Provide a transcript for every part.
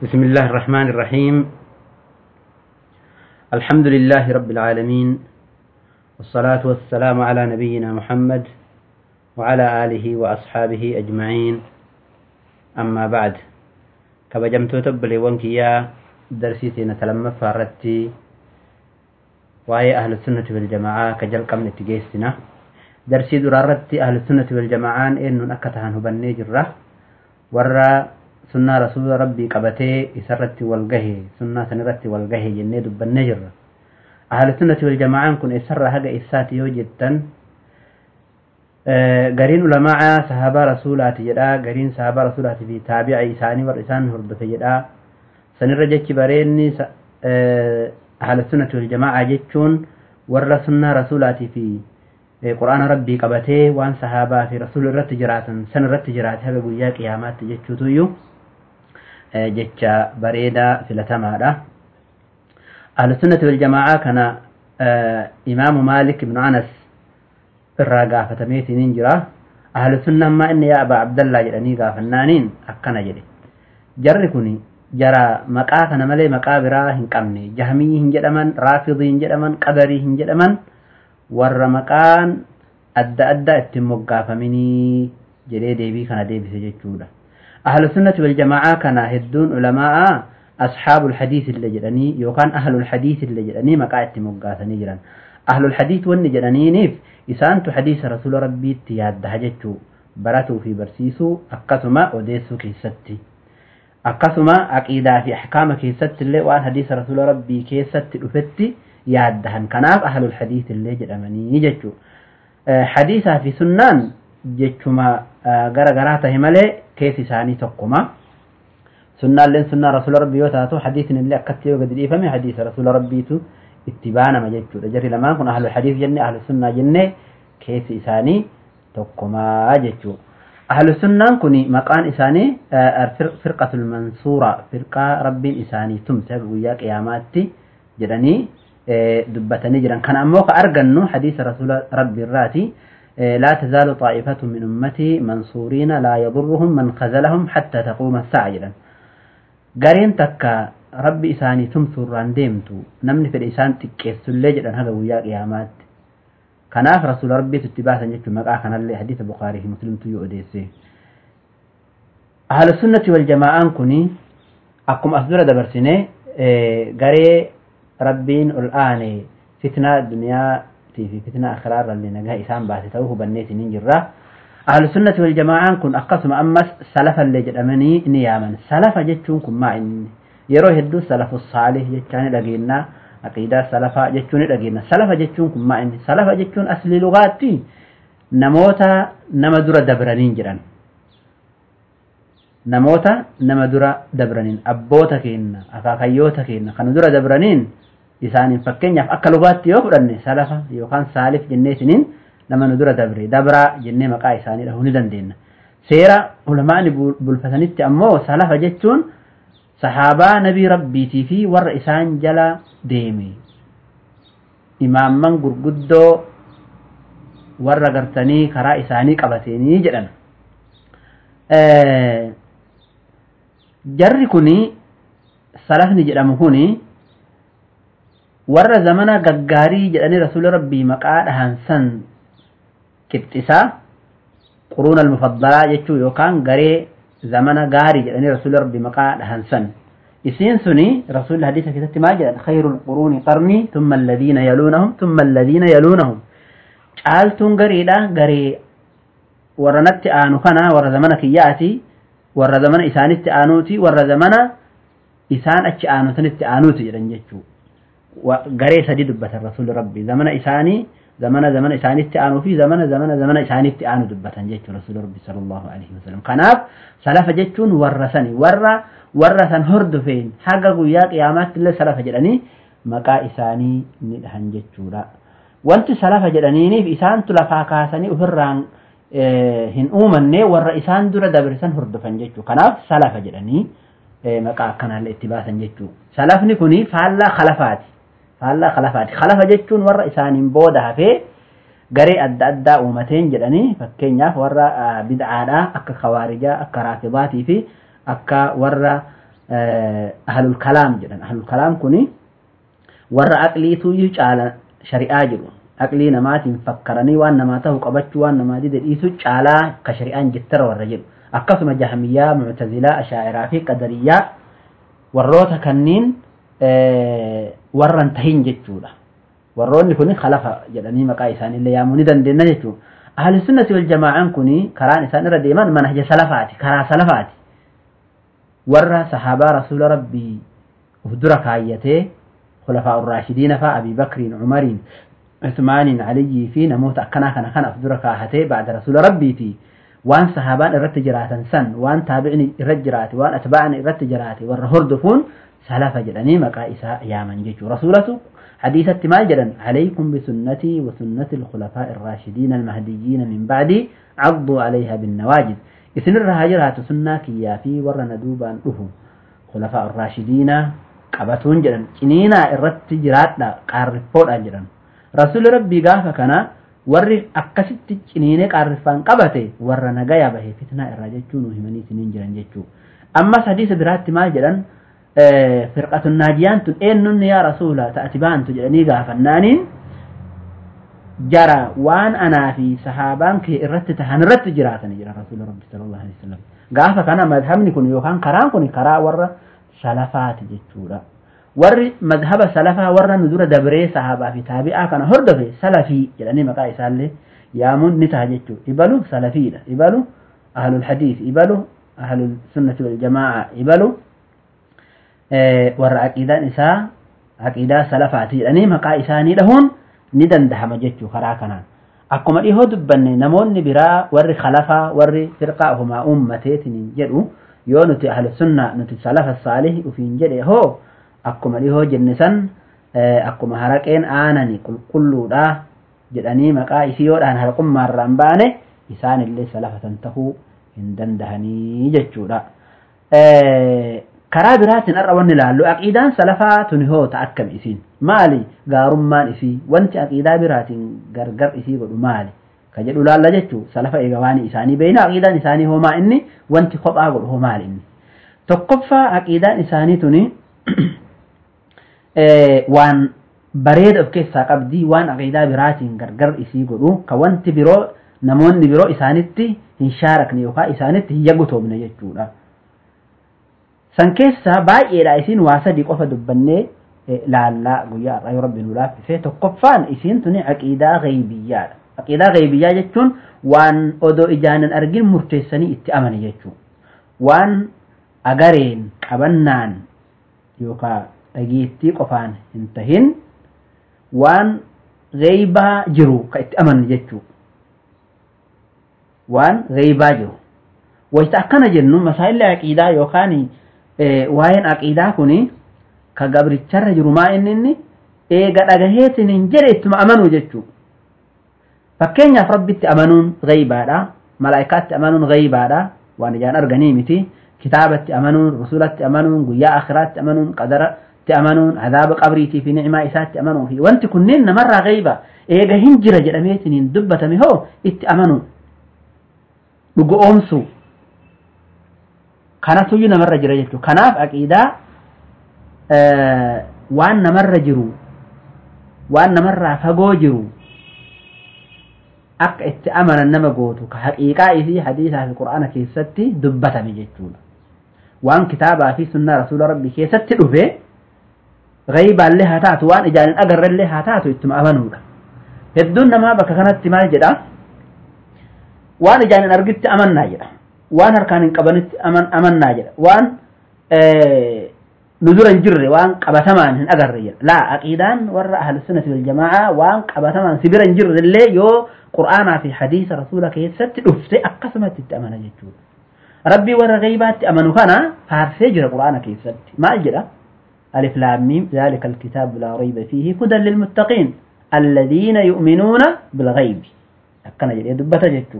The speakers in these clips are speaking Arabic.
بسم الله الرحمن الرحيم الحمد لله رب العالمين والصلاة والسلام على نبينا محمد وعلى آله وأصحابه أجمعين أما بعد كبجمتو تبلي وانكيا درسيتنا تلمى فاردتي وهي أهل السنة والجماعة كجل قمن تجيسنا درسي درارتي أهل السنة والجماعة إنه أكتهن هبني جرة ورّا sunnaa rasuula rabbii qabatee isarratti wal gahe sunnaa sanirratti wal gahe jennee dubbannee jirra ahlu sunnati wal jamaa'aan kun eessarraa haga eessaati yoo jettan gariin ulamaa sahabaa rasuulaati jedhaa gariin sahabaa rasuulaati fi taabi'a isaanii warra isaan hordofe jedhaa sanirra jechi bareenni ahlu sunnati wal jamaa'aa jechuun warra sunnaa rasuulaatii fi quraana rabbii qabatee waan sahabaa fi rasuula irratti jiraatan san irratti jiraate haga guyyaa qiyaamaatti jechuutuyyuu ahlusunnati waljamaa'aa kana imaamu maalik ibnu anas irraa gaafatameetiniin jira ahlusunna ammaa inni yaa abaa abdallaa jedhanii gaafannaaniin akkana jedhe jarri kun jara maqaa kana malee maqaa biraa hin qabne jahmii hin jedhaman raafidii hin jedhaman qadarii hin jedhaman warra maqaan adda addaa ittiin moggaafaminii jedhee deebii kana deebise jechuudha أهل السنة والجماعة كان هدون علماء أصحاب الحديث اللي جراني يوكان أهل الحديث اللي جراني مقاعد مقاثني جران. أهل الحديث والني جراني نيف. إسانت حديث رسول ربي تياد دهجتو براتو في برسيسو أقسما وديسو كيستي. أقسما أقيدا في أحكام كيست اللي وان حديث رسول ربي كيست أفتي ياد دهن. كناف أهل الحديث اللي جراني جتو حديثا في سنان jechuma gara garaa tahe malee keessi isaanii tokkuma sunnaalleen sunnaa rasuula rabbii yoo taatu hadiisni illee akkatti yoo gadi dhiifame hadiisa rasuula rabbiitu itti baanama jechuudha jarri lamaan kun ahlu hadiis jenne ahlu sunnaa jenne keessi isaanii tokkumaa jechuudha ahlu sunnaan kun maqaan isaanii firqatul mansuura firqaa rabbiin isaanii tumse guyyaa qiyaamaatti jedhanii dubbatanii jiran kana ammoo ka argannu hadiisa rasuula rabbii irraati لا تزال طائفة من أمتي منصورين لا يضرهم من خذلهم حتى تقوم الساعة قرين تكا ربي إساني تمثل رانديمتو. نمني في الإسان تكيس الليجد أن هذا ويا قيامات. كناف رسول ربي تتباثا جدت مقا كان اللي حديث بخاري مسلم تيو أديسي. أهل السنة والجماعة كني أقوم أصدر دبرسيني قري ربين الآن فتنة الدنيا في فتنة أخرار اللي نجاه إسان بعد توه بنيت ننجرة أهل السنة والجماعة كن أقسم أمس سلفا اللي جدمني نياما سلفا جتشون كن ما إن يروه الدو سلف الصالح جتشان لقينا عقيدة سلفا جتشون لقينا سلفا جتشون كن ما إن سلفا جتشون أصل لغاتي نموتا نمدر دبرانين جران نموتا نمدر دبرانين أبوتا كينا أكاكيوتا كينا خندر دبرانين isaaniin fakkeenyaaf akka lugaatti yoo fudhanne salafa yookaan saalif jennee isiniin nama nu dura dabre dabraa jennee maqaa isaanii dhahuu ni dandeenya. Seera ulamaani bulfatanitti ammoo salafa jechuun sahaabaa nabii rabbiitii fi warra isaan jala deeme imaamman gurguddoo warra gartanii karaa isaanii qabateenii jedhan. Jarri kuni salafni jedhamu kuni warra zamana gaggaarii jedhanii rasuula rabbii maqaa dhahan san qixxisaa quruuna almufaddalaa jechuu yookaan garee zamana gaarii jedhanii rasuula rabbii maqaa dhahan san isiin suni rasuulli hadiisa keessatti maal jedhan khayrul quruuni qarnii tumma alladhiina yaluunahum tumma alladhiina yaluunahum caaltuun gariidha garee warra natti aanu kana warra zamana kiyyaati warra zamana isaanitti aanuuti warra zamana isaan achi aanutanitti aanuuti jedhan jechuu وغري سدي دبت الرسول ربي. زمن إساني زمن زمن إساني استعانوا فيه زمن زمن زمن إساني استعانوا دبتا جيت رسول ربي صلى الله عليه وسلم. قناب سلاف جيتون ورسني ور ورسن هرد فين؟ حقا قويا قيامات اللي سلاف جلاني مقا إساني ندهن جيتورا وانت سلاف جلانيني في إسان تلفاقاسني وفران آه، هن أومني والرئيسان دور دبرسان هرد فين جيتو قناب سلاف جلاني آه، مقا كان الاتباسا جيتو سلافني كوني فعلا خلفاتي. Faallaa khalafaati khalafa jechuun warra isaaniin booda hafee garee adda addaa uumateen jedhanii fakkeenyaaf warra bid'aadhaa akka khawaarijaa akka raafidaatii fi akka warra ahlul kalaam jedhan ahlul kalaam kuni warra aqliitu caala shari'aa jiru aqlii namaatiin fakkaranii waan namaa ta'u qabachuu waan namaa dide dhiisu caalaa ka shari'aan jettara warra jedhu akkasuma jahamiyyaa mu'tazilaa ashaa'iraa fi qadariyyaa warroota kanniin warran tahin jechuudha warroonni kuni khalafa jedhanii maqaa isaaniillee yaamuu ni dandeenya jechuudha ahli sunnati wal jamaa'aan kuni karaan isaan irra deeman manhaja salafaati karaa salafaati warra sahaabaa rasuula rabbii uf dura kaayyatee خلفاء الراشدين فا أبي بكر عمر عثمان علي في نموت أكنا كنا كنا أفدر كاهته بعد رسول ربي تي وان صحابان إرت جراتا سن وان تابعني إرت جراتي وان أتباعني إرت جراتي والرهردفون سلف جدني مقائسا يا من جيجو رسولته حديث التمال جدا عليكم بسنتي وسنة الخلفاء الراشدين المهديين من بعدي عضوا عليها بالنواجد إثن الرهاجرات سنة كيافي ورنا دوبان أهو خلفاء الراشدين qabatuun jedhan ciniinaa irratti jiraadha qaarriffoodhaan jedhan rasuulli rabbii gaafa kana warri akkasitti ciniinee qaarriffaan qabate warra nagaya bahe fitnaa irraa jechuu nu himanii isiniin jiran jechuu ammas hadiisa biraatti maal jedhan firqatun naajiyaan tun eenyunni yaa rasuula ta'ati baantu jedhanii gaafannaaniin jara waan anaa fi sahaabaan kee irratti tahan irratti jiraatanii jira rasuula rabbi sallallahu alaihi wasallam gaafa kana madhabni kun yookaan karaan kun karaa warra salafaati jechuudha warri madhaba salafaa warra nu dura dabree sahaabaa fi taabi'aa kana hordofe salafii jedhanii maqaa isaallee yaamuun ni ta'a jechuudha ibalu salafiidha ibalu ahlul hadiis ibalu ahlul sunnati wal jamaa'a ibalu warra aqiidaan isaa aqiidaa salafaati jedhanii maqaa isaanii dhahuun ni dandahama jechuu karaa kanaan akkuma dhihoo dubbanne namoonni biraa warri khalafaa warri firqaa ofumaa uummateetiin jedhu yoo nuti ahlu sunna nuti salafa saalih ufiin jedhe hoo akkuma dhihoo jenne san akkuma haraqeen aanani qulqulluudha jedhanii maqaa isiyoodhaan haraqummaarraan baane isaan illee salafatan tahuu hin dandahanii jechuudha. Karaa biraatiin har'a wanni ilaallu aqiidaan salafaa tuni hoo ta akkam isiin maali gaarummaan isii wanti aqiidaa biraatiin gargar isii godhu maali ka jedhu laalla jechuu salafa eega waan isaanii beeyna aqiidaan isaanii homaa inni wanti kophaa godhu hoo maali inni tokkoffaa aqiidaan isaanii tuni waan bareeda of keessaa qabdii waan aqiidaa biraatiin gargar isii godhu ka wanti biroo namoonni biroo isaanitti hin shaarakne yookaan isaanitti hin yagutoomne jechuudha. San keessaa baay'eedha isiin waa sadii qofa dubbannee laallaa guyyaa har'aa yoo rabbi nu laaffise tokkoffaan isiin tuni aqiidaa ghaybiyyaadha aqiidaa ghaybiyyaa jechuun waan odoo ijaan hin argin murteessanii itti amani jechuudha waan agareen qabannaan yookaan dhageettii qofaan hin tahin waan ghaybaa jiru ka itti amanu jechuudha waan ghaybaa jiru. Wayita akkana jennu masaa'illi aqiidaa yookaan waa'een aqiidaa kuni ka gabricharra jiru maa inni inni eega dhagaheetiin hin jedhe ittuma amanuu jechuu fakkeenyaaf rabbitti amanuun gaybaadha malaa'ikaatti amanuun gaybaadha waan ijaan arganii miti kitaabatti amanuun rusulatti amanuun guyyaa akhiraatti amanuun qadaratti amanuun adaaba qabriitii fi ni'imaa isaatti amanuu fi wanti kunneen namarraa gayba eega hin jira jedhameetiin hin dubbatame hoo itti amanuun dhugo oomsuu kanatuyyuu namarra jira jechuudha kanaaf aqiidaa waan namarra jiru waan namarraa fagoo jiru akka itti amanan nama gootu ka haqiiqaa isii hadiisaa fi qura'aana keessatti dubbatame jechuudha waan kitaabaa fi sunnaa rasuula rabbii keessatti dhufe gaybaallee haa taatu waan ijaan hin agarrellee haa taatu ittuma amanuudha hedduun namaa bakka kanatti maal jedha waan ijaan hin argitti amannaa jedha waan harkaan hin qabanitti amannaa jedha waan nu dura hin jirre waan qabatamaan hin agarre jedha laa aqiidaan warra ahlu sunnati wal jamaa waan qabatamaan si bira hin jirre illee yoo qur'aanaa fi hadiisa rasuula keessatti dhufte akkasumatti itti amana jechuudha rabbii warra gaybaatti amanu kana faarsee jira qur'aana keessatti maal jedha ألف لام ميم ذلك الكتاب لا ريب فيه هدى للمتقين الذين يؤمنون بالغيب أكنا جدي دبتا جتو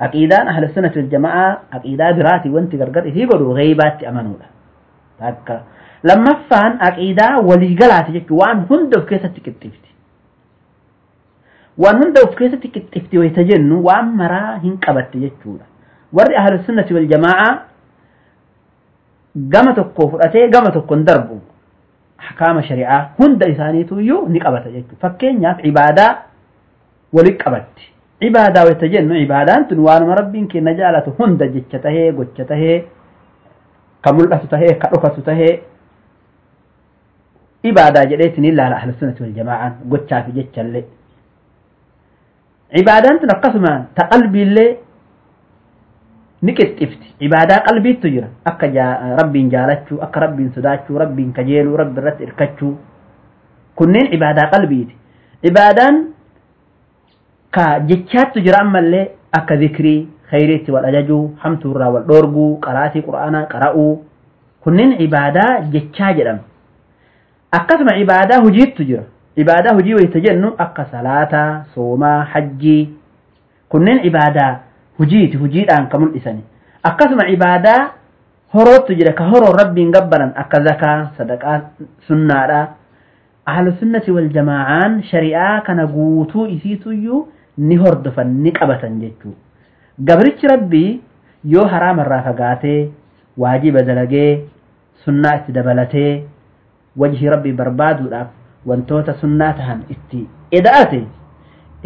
عقيدان أهل السنة الجماعة عقيدة براتي وانت قرقر إذي قدو غيبات أمانو له تاكا. لما فان عقيدة وليقلاتي جك وان هندو كيسة تكتفتي وان هندو كيسة تكتفتي ويتجنو وان مرا هنقبت جكونا ورد أهل السنة والجماعة قمت القفر أتي قمت القندرب حكام شريعة هندو إثانيتو يو نقبت جكو فكين ياف عبادة ولقبتي ibaadaa wayita jennu ibaadaan tun waanuma rabbiin keenya jaalatu hunda jecha tahee gocha tahee ka mul'atu tahee ka dhokatu tahee ibaadaa jedheetiin ilaala ahlu sunnati wal jamaa'aan gochaa fi jechallee ibaadaan tun akkasuma ta qalbiillee ni qixxifti. Ibaadaa qalbiittu jira. Akka rabbiin jaalachuu akka rabbiin sodaachuu rabbiin kajeeluu rabbi irratti irkachuu. Kunneen ibaadaa qalbiiti. Ibaadaan ka jechaattu jira ammallee akka zikrii khayriitti wal ajajuu hamtuurraa wal dhoorguu qaraatii qura'aanaa qara'uu kunneen ibaadaa jechaa jedhama akkasuma ibaadaa hujiittu jira ibaadaa hujii wayita jennu akka salaataa soomaa hajjii kunneen ibaadaa hujiiti hujiidhaan ka mul'isani akkasuma ibaadaa horootu jira ka horoon rabbiin gabbaran akka zakaa sadaqaa sunnaadha ahlu sunnati wal jamaa'aan shari'aa kana guutuu isiituyyuu ni hordofan ni qabatan jechuu gabrichi rabbii yoo haraamarraa fagaatee waajiba dalagee sunnaa itti dabalatee wajhi rabbii barbaaduudhaaf wantoota sunnaa tahan itti eda'ate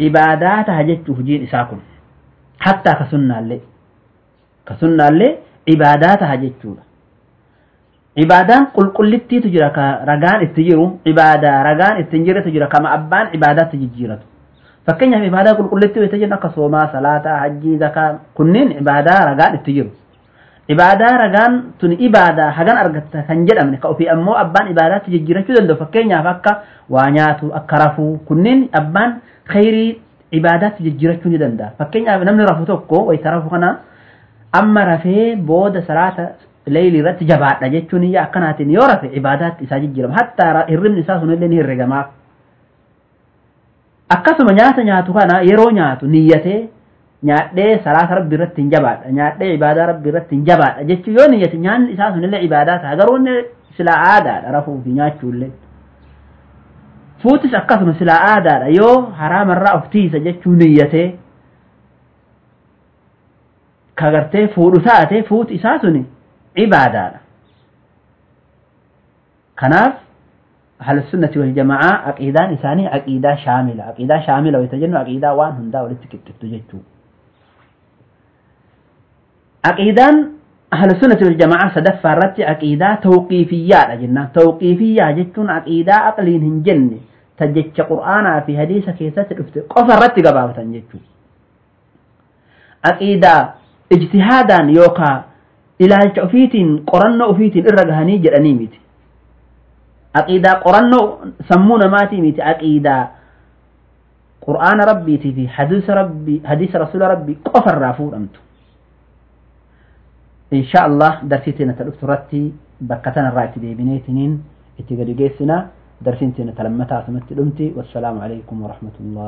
ibaadaa taha jechuu hujiin isaa kun. Hattaa ka sunnaallee. Ka sunnaallee ibaadaa taha jechuudha. Ibaadaan qulqullittiitu jira ka ragaan itti jiru ibaadaa ragaan itti hin jirretu jira kama abbaan ibaadaatti jijjiiratu fakkeenyaaf ibaadaa qulqullittii wayita jennu akka soomaa salaataa hajjii zakaa kunneen ibaadaa ragaan itti jiru ibaadaa ragaan tun ibaadaa hagan argatta kan jedhamne ka ofii ammoo abbaan ibaadaatti jijjiirachuu danda'u fakkeenyaaf akka waa nyaatu akka rafuu kunneen abbaan khayrii ibaadaatti jijjiirachuu ni danda'a fakkeenyaaf namni rafu tokko wayita rafu kana amma rafee booda salaata leeyilii irratti jabaadha jechuun akkanaatiin yoo rafe ibaadaatti isaa jijjiirama hattaa hirribni isaa sunillee ni herregamaaf akkasuma nyaata nyaatu kana yeroo nyaatu niyyatee nyaadhee salaata rabbi irratti hin jabaadha nyaadhee ibaadaa rabbi irratti hin jabaadha jechuun yoo niyyate nyaanni isaa sunillee ibaadaa ta'a. Garuu inni silaa aadaadha rafuu fi nyaachuullee fuutis akkasuma silaa aadaadha yoo haraamarraa of tiisa jechuu niyyatee kagartee fuudhu taate fuuti isaa suni ibaadaadha. Kanaaf أهل السنة والجماعة عقيدة نساني عقيدة شاملة. عقيدة شاملة ويتجنو عقيدة وان هندا ولتكتك تجدتو عقيدة أهل السنة والجماعة سدفع ربط عقيدة توقيفية لجنة. توقيفية جدتون عقيدة أقلين هنجن تجدت قرآن في حديثة كيسة الأفتاء قفر ربط قبابة جدتو عقيدة اجتهادا يوقع إلى الجعفيت قرن أفيت إرقهني جرأني ميتي عقيدة قرآن سمونا ماتي ميت عقيدة. قرآن ربي تي حديث ربي حديث رسول ربي كفر رافور أمتو إن شاء الله درسيتنا تلوك ترتي بكتنا رأيت دي بنيتنين اتقالي جيسنا درسيتنا تلمتا ثمت الأمتي والسلام عليكم ورحمة الله.